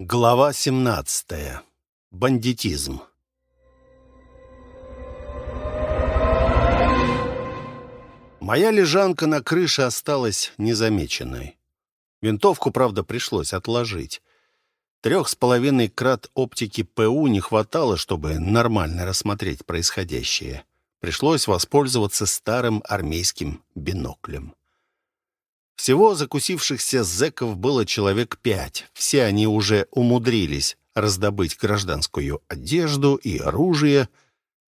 Глава 17. Бандитизм. Моя лежанка на крыше осталась незамеченной. Винтовку, правда, пришлось отложить. Трех с половиной крат оптики ПУ не хватало, чтобы нормально рассмотреть происходящее. Пришлось воспользоваться старым армейским биноклем. Всего закусившихся зэков было человек пять. Все они уже умудрились раздобыть гражданскую одежду и оружие.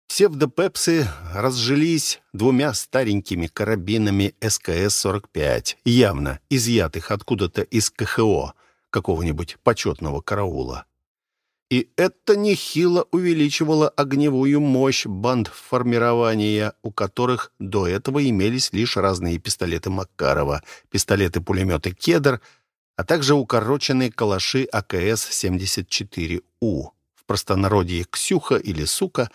Псевдопепсы разжились двумя старенькими карабинами СКС-45, явно изъятых откуда-то из КХО, какого-нибудь почетного караула. И это нехило увеличивало огневую мощь банд формирования, у которых до этого имелись лишь разные пистолеты Макарова, пистолеты-пулеметы «Кедр», а также укороченные калаши АКС-74У, в простонародье «Ксюха» или «Сука».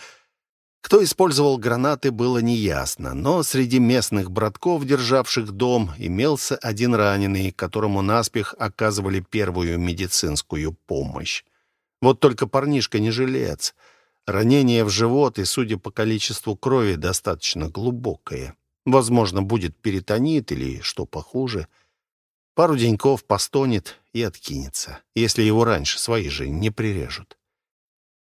Кто использовал гранаты, было неясно, но среди местных братков, державших дом, имелся один раненый, которому наспех оказывали первую медицинскую помощь. Вот только парнишка не жилец. Ранение в живот и, судя по количеству крови, достаточно глубокое. Возможно, будет перитонит или, что похуже, пару деньков постонет и откинется, если его раньше свои же не прирежут.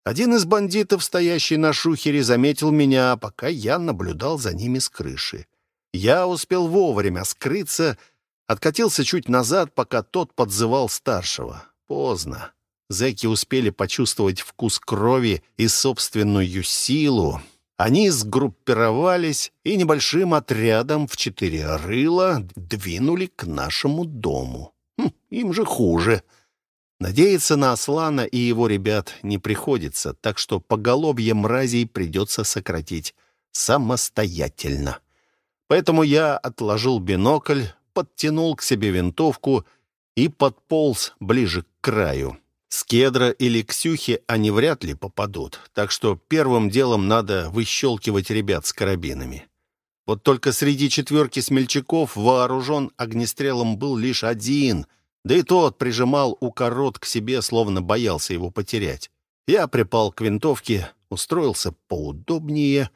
Один из бандитов, стоящий на шухере, заметил меня, пока я наблюдал за ними с крыши. Я успел вовремя скрыться, откатился чуть назад, пока тот подзывал старшего. Поздно. Зэки успели почувствовать вкус крови и собственную силу. Они сгруппировались и небольшим отрядом в четыре рыла двинули к нашему дому. Хм, им же хуже. Надеяться на Аслана и его ребят не приходится, так что поголовье мразей придется сократить самостоятельно. Поэтому я отложил бинокль, подтянул к себе винтовку и подполз ближе к краю. С кедра или ксюхи они вряд ли попадут, так что первым делом надо выщелкивать ребят с карабинами. Вот только среди четверки смельчаков вооружен огнестрелом был лишь один, да и тот прижимал укорот к себе, словно боялся его потерять. Я припал к винтовке, устроился поудобнее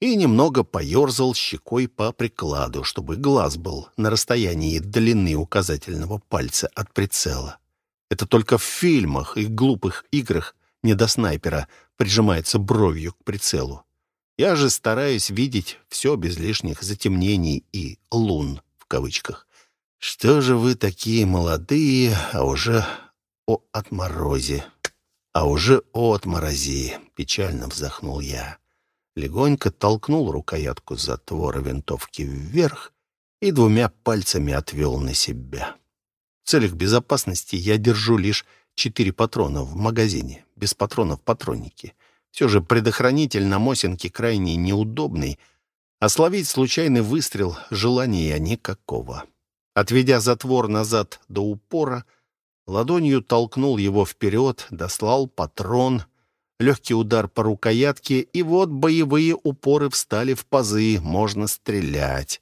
и немного поерзал щекой по прикладу, чтобы глаз был на расстоянии длины указательного пальца от прицела. Это только в фильмах и глупых играх не до снайпера прижимается бровью к прицелу. Я же стараюсь видеть все без лишних затемнений и «лун» в кавычках. Что же вы такие молодые, а уже о отморозе, а уже о отморози, печально вздохнул я. Легонько толкнул рукоятку затвора винтовки вверх и двумя пальцами отвел на себя. Целях безопасности я держу лишь четыре патрона в магазине, без патронов патронники. Все же предохранитель на Мосинке крайне неудобный, а словить случайный выстрел желания никакого. Отведя затвор назад до упора, ладонью толкнул его вперед, дослал патрон, легкий удар по рукоятке, и вот боевые упоры встали в пазы, можно стрелять.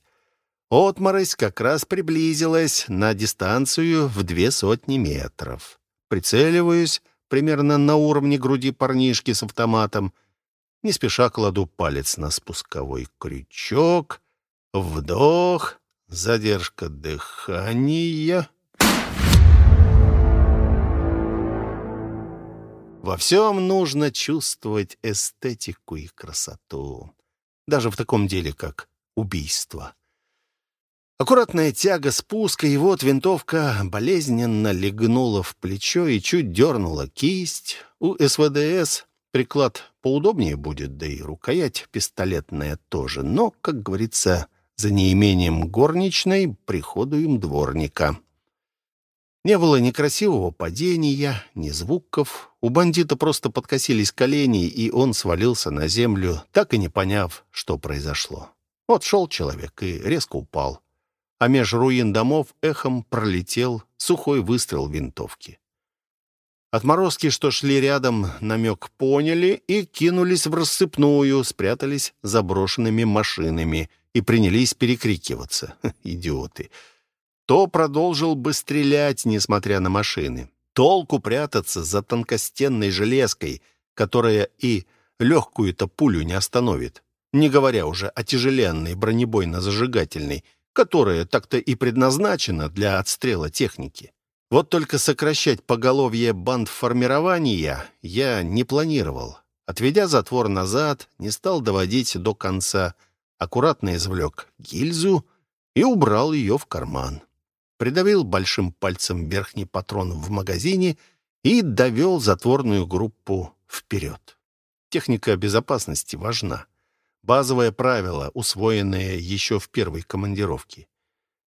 Отморозь как раз приблизилась на дистанцию в две сотни метров. Прицеливаюсь примерно на уровне груди парнишки с автоматом. Не спеша кладу палец на спусковой крючок. Вдох, задержка дыхания. Во всем нужно чувствовать эстетику и красоту. Даже в таком деле, как убийство. Аккуратная тяга спуска, и вот винтовка болезненно легнула в плечо и чуть дернула кисть. У СВДС приклад поудобнее будет, да и рукоять пистолетная тоже. Но, как говорится, за неимением горничной приходуем дворника. Не было ни красивого падения, ни звуков. У бандита просто подкосились колени, и он свалился на землю, так и не поняв, что произошло. Вот шел человек и резко упал а меж руин домов эхом пролетел сухой выстрел винтовки. Отморозки, что шли рядом, намек поняли и кинулись в рассыпную, спрятались заброшенными машинами и принялись перекрикиваться. Идиоты. То продолжил бы стрелять, несмотря на машины. Толку прятаться за тонкостенной железкой, которая и легкую-то пулю не остановит, не говоря уже о тяжеленной бронебойно-зажигательной, которая так-то и предназначена для отстрела техники. Вот только сокращать поголовье банд формирования я не планировал. Отведя затвор назад, не стал доводить до конца, аккуратно извлек гильзу и убрал ее в карман. Придавил большим пальцем верхний патрон в магазине и довел затворную группу вперед. Техника безопасности важна. Базовое правило, усвоенное еще в первой командировке.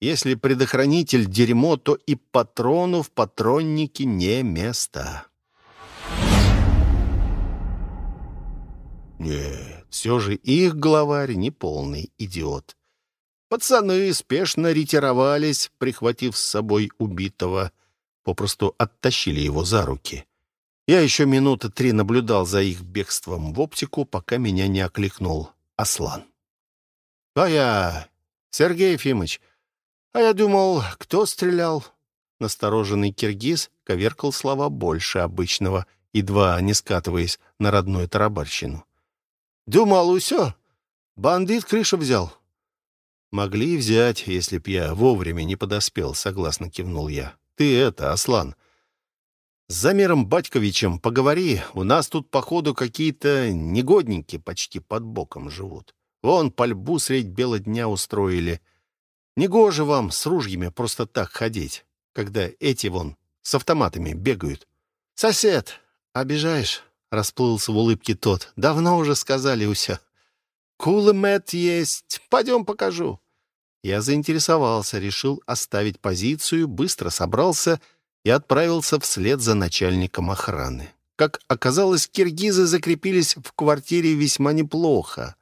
Если предохранитель дерьмо, то и патрону в патроннике не место. Нет, все же их главарь не полный идиот. Пацаны спешно ретировались, прихватив с собой убитого. Попросту оттащили его за руки. Я еще минуты три наблюдал за их бегством в оптику, пока меня не окликнул Аслан. «А я... Сергей Ефимович, «А я думал, кто стрелял?» Настороженный киргиз коверкал слова больше обычного, едва не скатываясь на родную тарабарщину. «Думал, усё. Бандит крышу взял». «Могли взять, если б я вовремя не подоспел», — согласно кивнул я. «Ты это, Аслан, с Замиром Батьковичем поговори. У нас тут, походу, какие-то негодники почти под боком живут. Вон пальбу средь бела дня устроили». Негоже вам с ружьями просто так ходить, когда эти вон с автоматами бегают. Сосед, обижаешь? Расплылся в улыбке тот. Давно уже сказали уся. Кулемет есть. Пойдем покажу. Я заинтересовался, решил оставить позицию, быстро собрался и отправился вслед за начальником охраны. Как оказалось, киргизы закрепились в квартире весьма неплохо.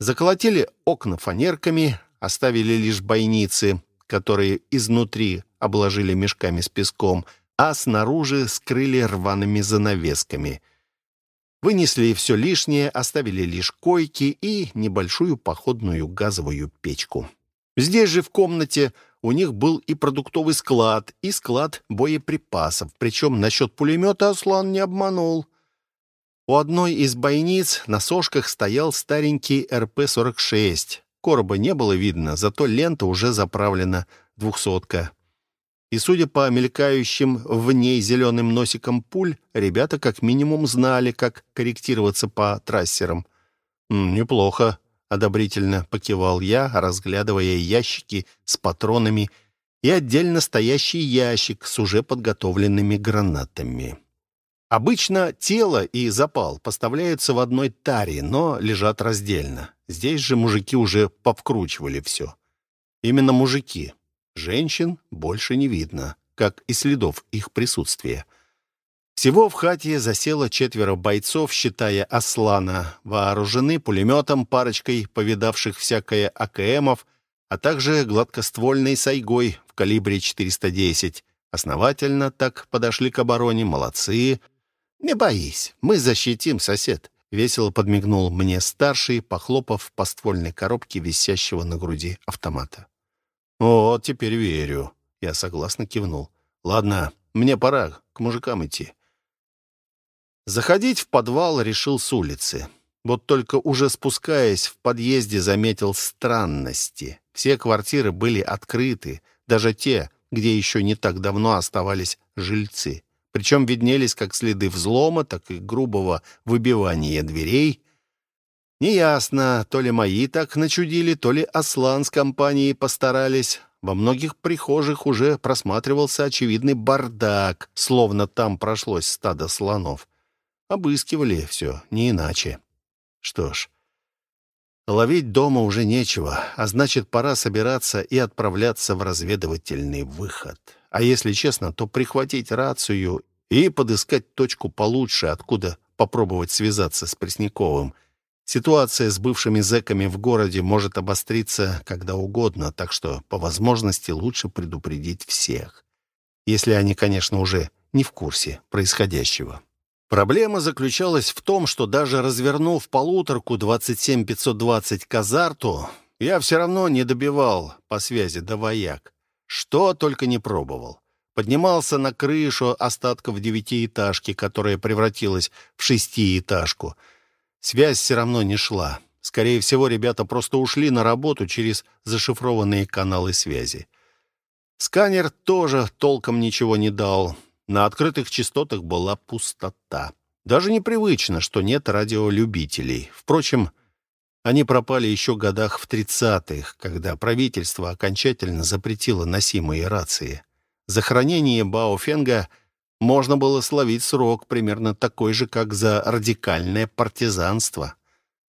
Заколотили окна фанерками, оставили лишь бойницы, которые изнутри обложили мешками с песком, а снаружи скрыли рваными занавесками. Вынесли все лишнее, оставили лишь койки и небольшую походную газовую печку. Здесь же в комнате у них был и продуктовый склад, и склад боеприпасов, причем насчет пулемета Аслан не обманул. У одной из бойниц на сошках стоял старенький РП-46, Короба не было видно, зато лента уже заправлена двухсотка. И, судя по мелькающим в ней зеленым носиком пуль, ребята как минимум знали, как корректироваться по трассерам. «Неплохо», — одобрительно покивал я, разглядывая ящики с патронами и отдельно стоящий ящик с уже подготовленными гранатами. Обычно тело и запал поставляются в одной таре, но лежат раздельно. Здесь же мужики уже повкручивали все. Именно мужики. Женщин больше не видно, как и следов их присутствия. Всего в хате засело четверо бойцов, считая Аслана, вооружены пулеметом, парочкой повидавших всякое АКМов, а также гладкоствольной сайгой в калибре 410. Основательно так подошли к обороне, молодцы. «Не боись, мы защитим, сосед», — весело подмигнул мне старший, похлопав по ствольной коробке висящего на груди автомата. «Вот теперь верю», — я согласно кивнул. «Ладно, мне пора к мужикам идти». Заходить в подвал решил с улицы. Вот только уже спускаясь в подъезде заметил странности. Все квартиры были открыты, даже те, где еще не так давно оставались жильцы. Причем виднелись как следы взлома, так и грубого выбивания дверей. Неясно, то ли мои так начудили, то ли Аслан с компанией постарались. Во многих прихожих уже просматривался очевидный бардак, словно там прошлось стадо слонов. Обыскивали все, не иначе. Что ж, ловить дома уже нечего, а значит, пора собираться и отправляться в разведывательный выход. А если честно, то прихватить рацию и подыскать точку получше, откуда попробовать связаться с Пресняковым. Ситуация с бывшими зэками в городе может обостриться когда угодно, так что по возможности лучше предупредить всех. Если они, конечно, уже не в курсе происходящего. Проблема заключалась в том, что даже развернув полуторку 27520 казарту, я все равно не добивал по связи до вояк. Что только не пробовал. поднимался на крышу остатков девятиэтажки, которая превратилась в шестиэтажку. Связь все равно не шла. Скорее всего, ребята просто ушли на работу через зашифрованные каналы связи. Сканер тоже толком ничего не дал. На открытых частотах была пустота. Даже непривычно, что нет радиолюбителей. Впрочем, они пропали еще годах в 30-х, когда правительство окончательно запретило носимые рации. За хранение Баофенга можно было словить срок примерно такой же, как за радикальное партизанство.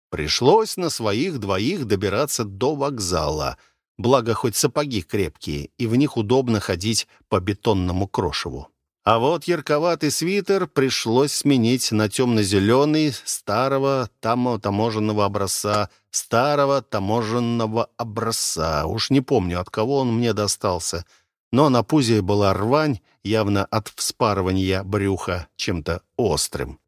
Пришлось на своих двоих добираться до вокзала, благо хоть сапоги крепкие, и в них удобно ходить по бетонному крошеву. А вот ярковатый свитер пришлось сменить на темно-зеленый старого тамо таможенного образца. Старого таможенного образца. Уж не помню, от кого он мне достался. Но на пузе была рвань, явно от вспарывания брюха чем-то острым.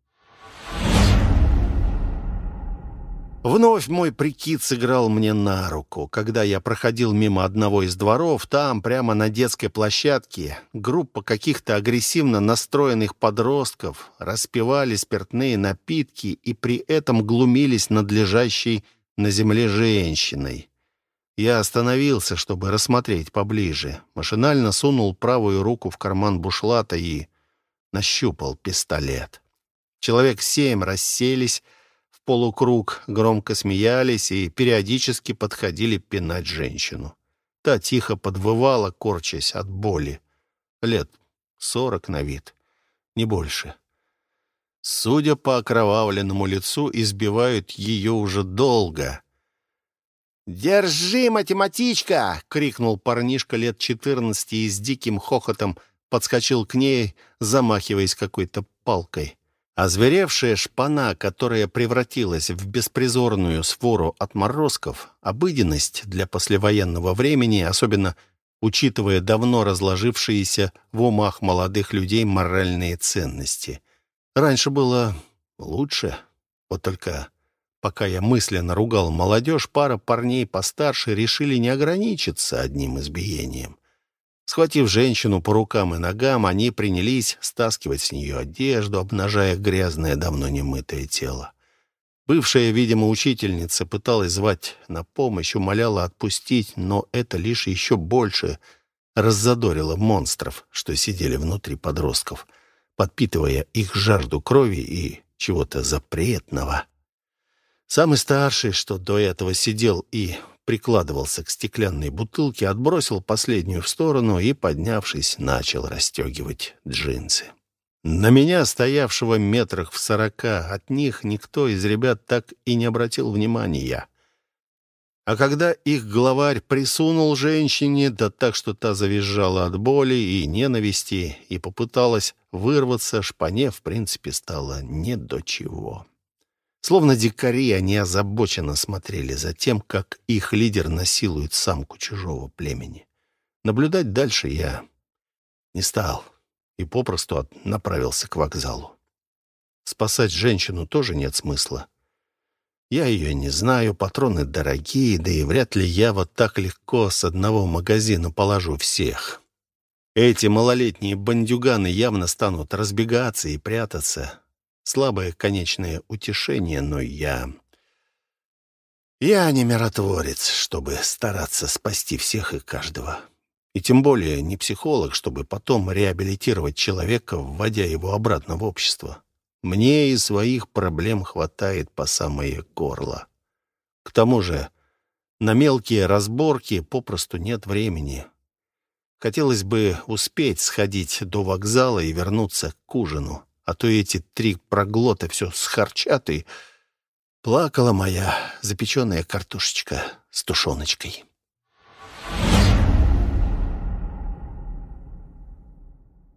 Вновь мой прикид сыграл мне на руку. Когда я проходил мимо одного из дворов, там, прямо на детской площадке, группа каких-то агрессивно настроенных подростков распивали спиртные напитки и при этом глумились над лежащей на земле женщиной. Я остановился, чтобы рассмотреть поближе. Машинально сунул правую руку в карман бушлата и нащупал пистолет. Человек семь расселись, полукруг, громко смеялись и периодически подходили пинать женщину. Та тихо подвывала, корчась от боли. Лет сорок на вид, не больше. Судя по окровавленному лицу, избивают ее уже долго. «Держи, математичка!» — крикнул парнишка лет четырнадцати и с диким хохотом подскочил к ней, замахиваясь какой-то палкой. Озверевшая шпана, которая превратилась в беспризорную свору отморозков, обыденность для послевоенного времени, особенно учитывая давно разложившиеся в умах молодых людей моральные ценности. Раньше было лучше, вот только пока я мысленно ругал молодежь, пара парней постарше решили не ограничиться одним избиением. Схватив женщину по рукам и ногам, они принялись стаскивать с нее одежду, обнажая грязное, давно немытое тело. Бывшая, видимо, учительница пыталась звать на помощь, умоляла отпустить, но это лишь еще больше раззадорило монстров, что сидели внутри подростков, подпитывая их жажду крови и чего-то запретного. Самый старший, что до этого сидел и прикладывался к стеклянной бутылке, отбросил последнюю в сторону и, поднявшись, начал расстегивать джинсы. На меня, стоявшего метрах в сорока, от них никто из ребят так и не обратил внимания. А когда их главарь присунул женщине, да так, что та завизжала от боли и ненависти, и попыталась вырваться, шпане, в принципе, стало не до чего. Словно дикари, они озабоченно смотрели за тем, как их лидер насилует самку чужого племени. Наблюдать дальше я не стал и попросту направился к вокзалу. Спасать женщину тоже нет смысла. Я ее не знаю, патроны дорогие, да и вряд ли я вот так легко с одного магазина положу всех. Эти малолетние бандюганы явно станут разбегаться и прятаться, Слабое конечное утешение, но я... Я не миротворец, чтобы стараться спасти всех и каждого. И тем более не психолог, чтобы потом реабилитировать человека, вводя его обратно в общество. Мне и своих проблем хватает по самое горло. К тому же на мелкие разборки попросту нет времени. Хотелось бы успеть сходить до вокзала и вернуться к ужину а то эти три проглота все схарчат. Плакала моя запеченная картошечка с тушеночкой.